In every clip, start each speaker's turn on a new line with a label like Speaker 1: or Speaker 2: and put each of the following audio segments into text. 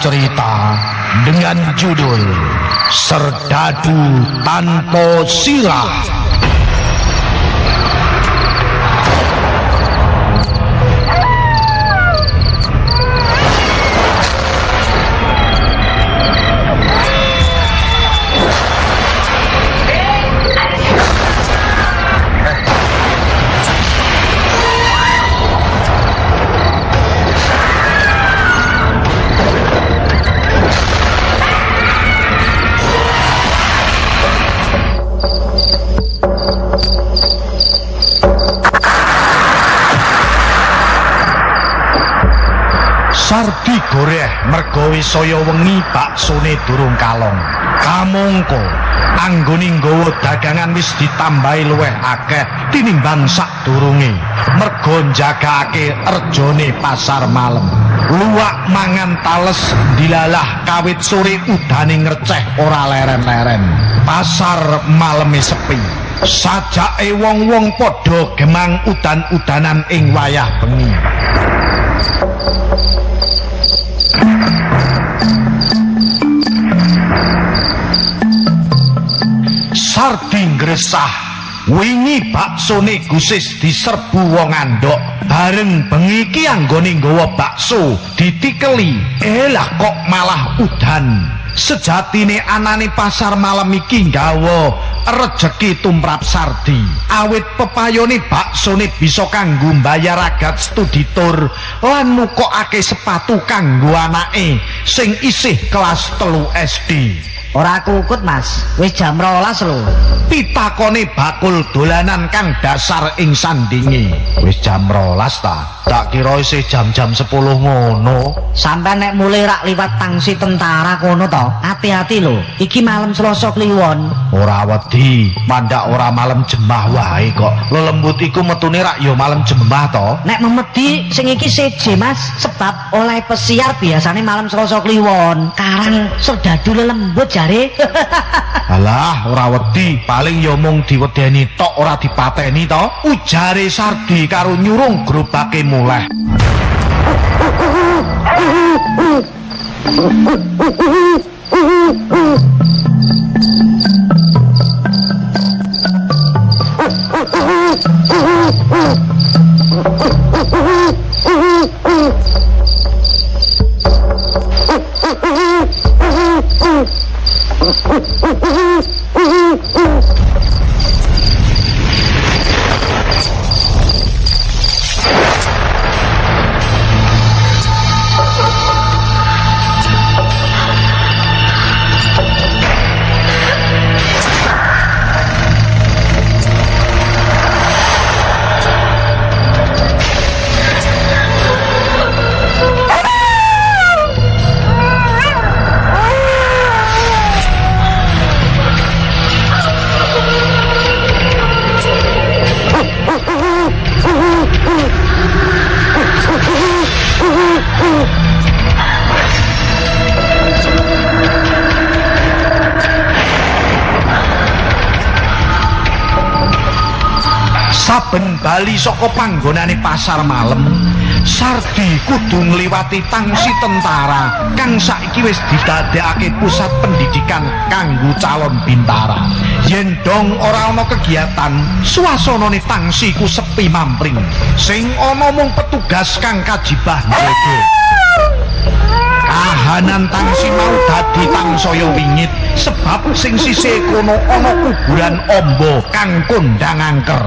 Speaker 1: cerita dengan judul Serdadu Tanpa Sirah. Sardi goreh mergo wis saya wengi baksone durung kalong. Kamangka anggone nggawa dagangan wis ditambahi luweh akeh tinimbang sadurunge. Mergo njagake rejone pasar malam. Luwak mangan tales dilalah kawit sore udane ngreceh ora leren-leren. Pasar maleme sepi. Sajake wong-wong padha gemang udan-udanan ing wayah bengi. Sardi ngresah. Wingi baksone gusis diserbu wong andok bareng bengi iki anggone nggawa bakso ditikeli. Elah kok malah udan sejatine anane pasar malam iki nggawa rejeki tumrap Sardi. Awit pepayone baksone bisa kanggo mbayar agat studi tur lan nukokake sepatu kanggo anake sing isih kelas telu SD
Speaker 2: Ora kukut, Mas. Wis jam 12 lho.
Speaker 1: pitakone bakul dolanan kang dasar ing sandingi wis jam rolas ta tak kira isih jam-jam 10 ngono
Speaker 2: Sampai nek mulai rak liwat tangsi tentara kono to. Hati-hati lho. Iki malam Selasa kliwon.
Speaker 1: ora wedi mandak ora malam jembah wae kok lelembut iku metune rak ya malam jembah to
Speaker 2: Nek memedi sing iki seje, Mas. Sebab oleh pesiar biasane malam Selasa kliwon. Karang serdadu lelembut jare.
Speaker 1: alah ora wedi. Paling ya mung diwedeni tok ora dipateni to. Ujare Sardi karo nyurung gerobake muleh saben bali saka panggonane pasar malam Sardi kudu ngliwati tangsi tentara kang saiki wis didadekake pusat pendidikan kanggo calon bintara. Yen dong ora ana kegiatan suasanane tangsi ku sepi mampring. Sing ana mung petugas kang kajibah njaga kahanan tangsi mau dadi tangsaya wingit sebab sing sisih kono ana kuburan ombo kang kondang angker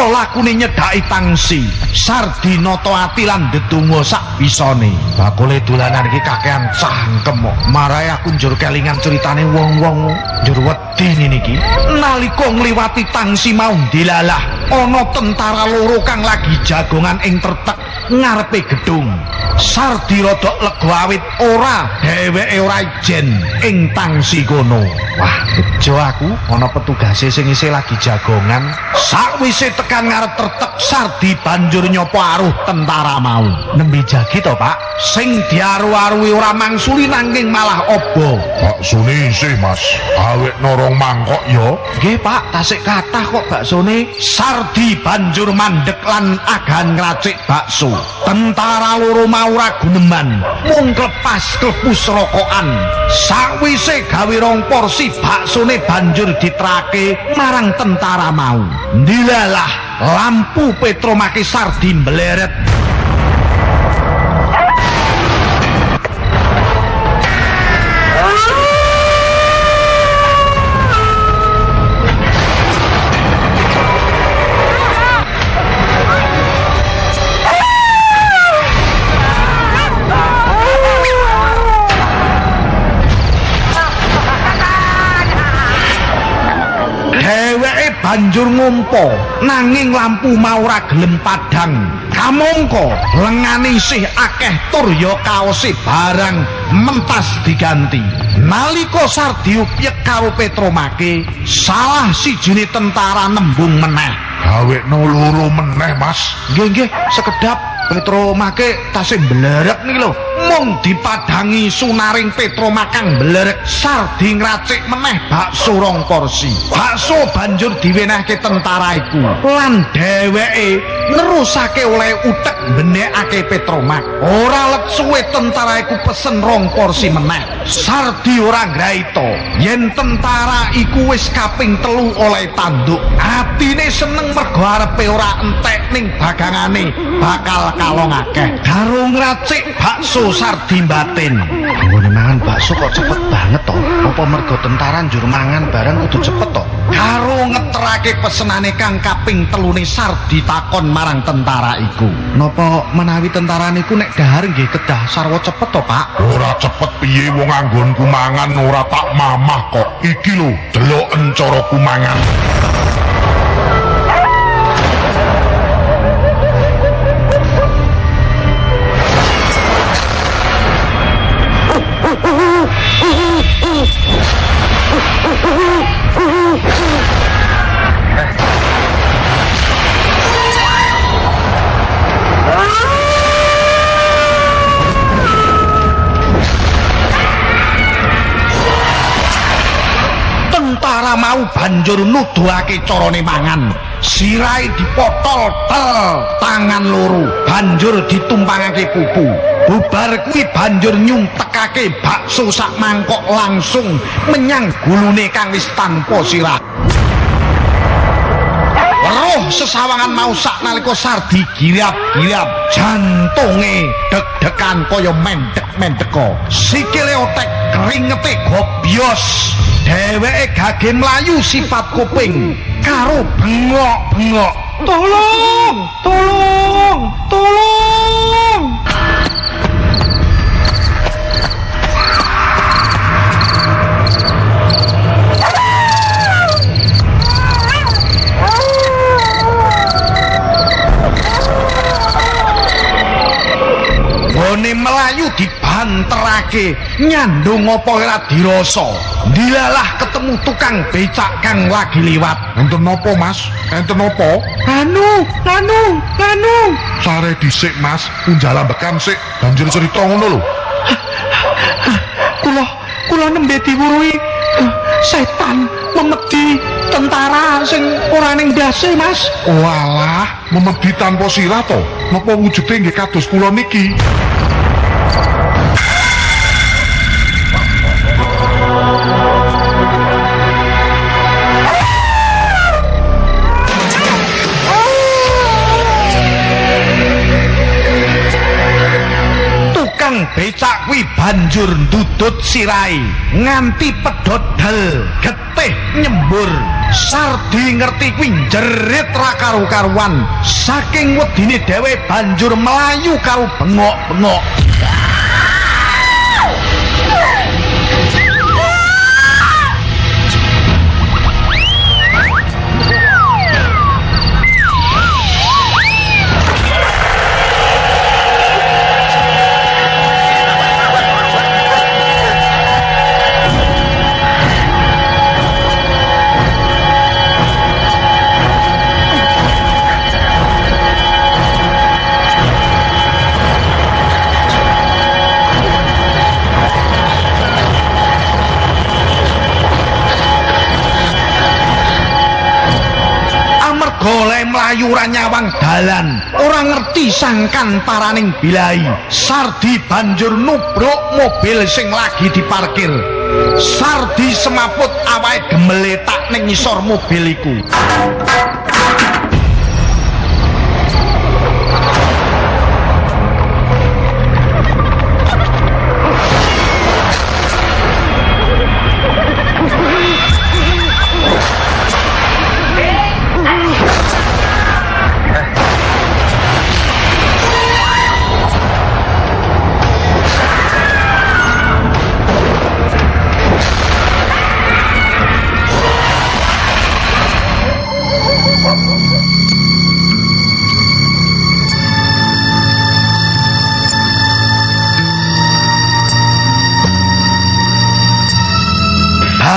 Speaker 1: nalika lakune nyedhaki tangsi Sardi nata ati lan ndedonga sak bisane. Bakule dolanan iki kakean cangkem kok. Marahe aku njur kelingan ceritane wong-wong njur wedi niki nalika ngliwati tangsi mau dilalah ana tentara loro kang lagi jagongan ing tertek ngarepe gedung Sardi rada lega awit ora dheweke ora ijen ing tangsi kono. Wah, bejo aku ana petugase sing isih lagi jagongan. Sakwise tekan ngarep tertek Sardi banjur nyopa aruh tentara mau. Nembe jagi to, Pak? Sing diaru-aruhi ora mangsuli nanging malah obo.
Speaker 3: Baksone isih, Mas. Awek norong mangkok ya.
Speaker 1: Nggih, Pak, tasik kathah kok baksone. Sardi banjur mandek lan agan ngracik bakso. Tentara loro mau ora guneman, mung klepas klepus rokokan. Sakwise gawe rong porsi baksone banjur diterake marang tentara mau. Dilalah lampu petromake Sardi mleret. Banjur ngumpa nanging lampu mau ora gelem padhang. Kamangka lengane isih akeh tur ya kaose barang mentas diganti. Nalika Sardi upyek karo Petromake, salah sijine tentara nembung meneh.
Speaker 3: Gawekno loro meneh, Mas.
Speaker 1: Nggih nggih, sekedap Petromake tasih mblerek niki lho. Mung dipadangi sunaring Petromakang mblerek Sardi ngracik meneh bakso rong porsi. Bakso banjur diwenehke tentara iku. Lan dheweke nerusake oleh utek benekake Petromak. Ora let suwe tentara iku pesen rong porsi meneh. Sardi ora ngraita yen tentara iku wis kaping telu oleh tanduk. Atine seneng mergo arepe ora entek ning bagangane bakal kalong akeh. Karo ngracik bakso Sardi batin. Mangan bakso kok cepet banget to? Apa mergo tentara njur mangan barang kudu cepet to? Karo ngeterake pesenane kang kaping telune Sardi takon marang tentara iku. Napa menawi tentara niku nek dahar nggih kedah sarwa cepet to, Pak?
Speaker 3: Ora cepet piye wong anggonku mangan ora tak mamah kok. Iki lho, deloken caraku mangan.
Speaker 1: Tentara mau banjur nuduhake carane mangan. Sirai dipotol tel, tangan loro banjur ditumpangake pupu. Bubar kuwi banjur nyuntekake bakso sak mangkok langsung menyang gulune kang wis tanpa sirah. Roh sesawangan mau sak nalika Sardi girap-girap jantunge deg-degan kaya mendek-mendeko sikile otek keringete gobyos dheweke gage mlayu sifat kuping karo bengok-bengok. Tolong tolong tolong Gone melayu dibanterake nyandung apa ora dirasa. Dilalah ketemu tukang becak kang lagi liwat.
Speaker 3: Enten napa, Mas? Enten napa?
Speaker 1: Anu, anu, anu.
Speaker 3: Sare dhisik, Mas. Unjala bekan sik. Banjur cerita ngono lho.
Speaker 1: Kula kula nembe diwuruhi eh, setan memedi tentara sing ora ning ndase, Mas.
Speaker 3: Walah, memedi tanpa sirah to. Napa wujude nggih kados kula niki?
Speaker 1: Becak kuwi banjur ndudut sirai nganti pedhot dal getih nyembur. Sardi ngerti kuwi jerit ra karu-karuan saking wedine dhewe banjur melayu karo bengok-bengok ora nyawang dalan. Ora ngerti sangkan paraning bilai. Sardi banjur nubruk mobil sing lagi diparkir. Sardi semaput awake gemeletak ning ngisor mobil iku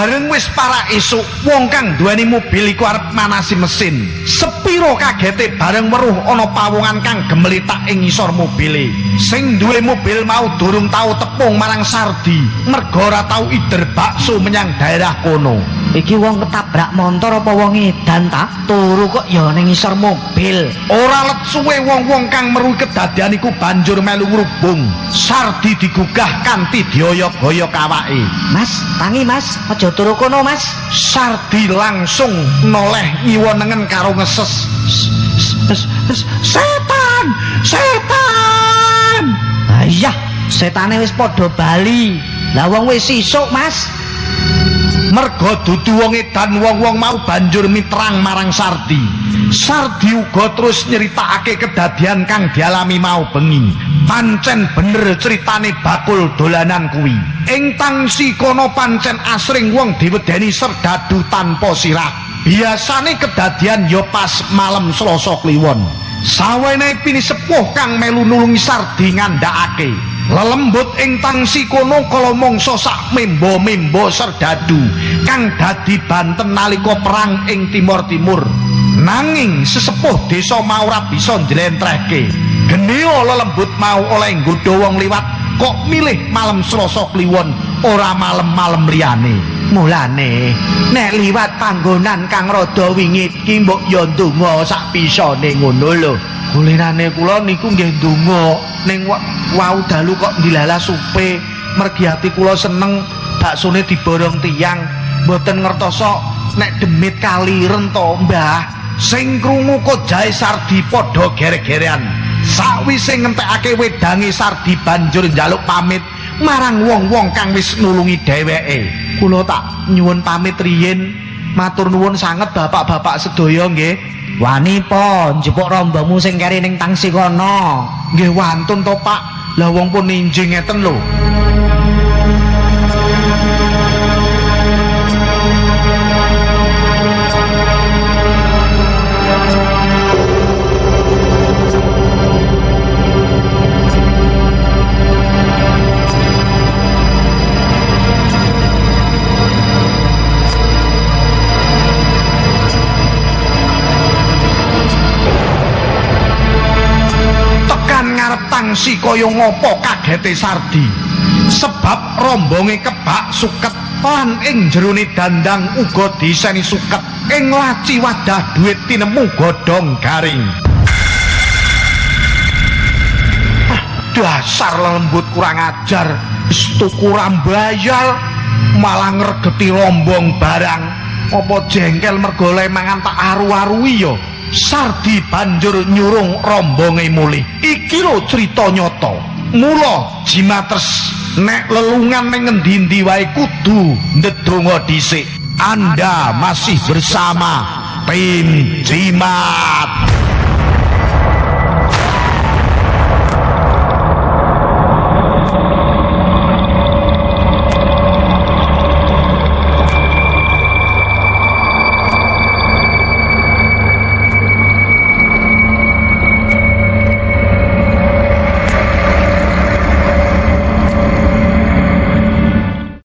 Speaker 1: Bareng wis para esuk wong kang duweni mobil iku arep manasi mesin. Sepiro kagete bareng weruh ana pawongan kang gemelitak ing ngisor mobile. Sing duwe mobil mau durung tau tepung marang Sardi, merga ora tau ider bakso menyang daerah kono.
Speaker 2: Iki wong ketabrak motor apa wong edan ta? Turu kok ya ning ngisor mobil.
Speaker 1: Ora let suwe wong-wong kang meruh kedadian iku banjur melu ngrubung. Sardi digugah kanthi dioyok-oyok awake.
Speaker 2: Mas, tangi Mas, aja turu kono Mas.
Speaker 1: Sardi langsung noleh ngiwonengen karo ngeses. Setan! Setan!
Speaker 2: Ah iya, setane wis padha bali. Lah wong wis sisuk Mas.
Speaker 1: Merga dudu wong edan wong-wong mau banjur mitrang marang Sardi. Sardi uga terus nyeritakake kedadian kang dialami mau bengi. Pancen bener ceritane bakul dolanan kuwi. Ing tangsi kono pancen asring wong diwedeni serdadu tanpa sirah. Biasane kedadian ya pas malam Selasa Kliwon. Sawene pini sepuh kang melu nulungi Sardi ngandhakake. Lelembut ing tangsi kono kala mangsa sak membo-membo serdadu kang dadi banten nalika perang ing Timur Timur. Nanging sesepuh desa mau ora bisa njlentrehke. Genio lelembut mau oleh nggodha wong liwat kok milih malam Selasa Kliwon ora malam-malam liyane. Mulane nek liwat panggonan kang rada wingit ki mbok ya ndonga sak pisane ngono lho. Kulinane kula niku nggih ndonga ning wa- wau dalu kok dilala supe. Mergi ati kula seneng baksone diborong tiyang. Mboten ngertoso nek demit kaliren to, Mbah. Sing krungu kok jae Sardi padha gere-gerean. Sakwise ngentekake wedange Sardi banjur njaluk pamit marang wong-wong kang wis nulungi dheweke. Kula tak nyuwun pamit riyin. Matur nuwun sanget bapak-bapak sedaya nggih.
Speaker 2: Wani po njupuk rombomu sing keri ning tangsi kono.
Speaker 1: Nggih wantun to, Pak. Lah wong pun ninjing ngeten lho. Tangsi kaya ngopo kagete Sardi? Sebab rombonge kebak suket lan ing jerone dandang uga diseni suket. Ing laci wadah duit tinemu godhong garing. Ah, dasar lembut kurang ajar. Wis tuku rambayal malah ngregeti rombong barang. Apa jengkel mergo le mangan tak aru-arui ya Sardi banjur nyurung rombonge mulih. Iki lho crita nyata. Mula jimatres nek lelungan ning ngendi-endi wae kudu ndedonga dhisik. Anda masih bersama tim Jimat.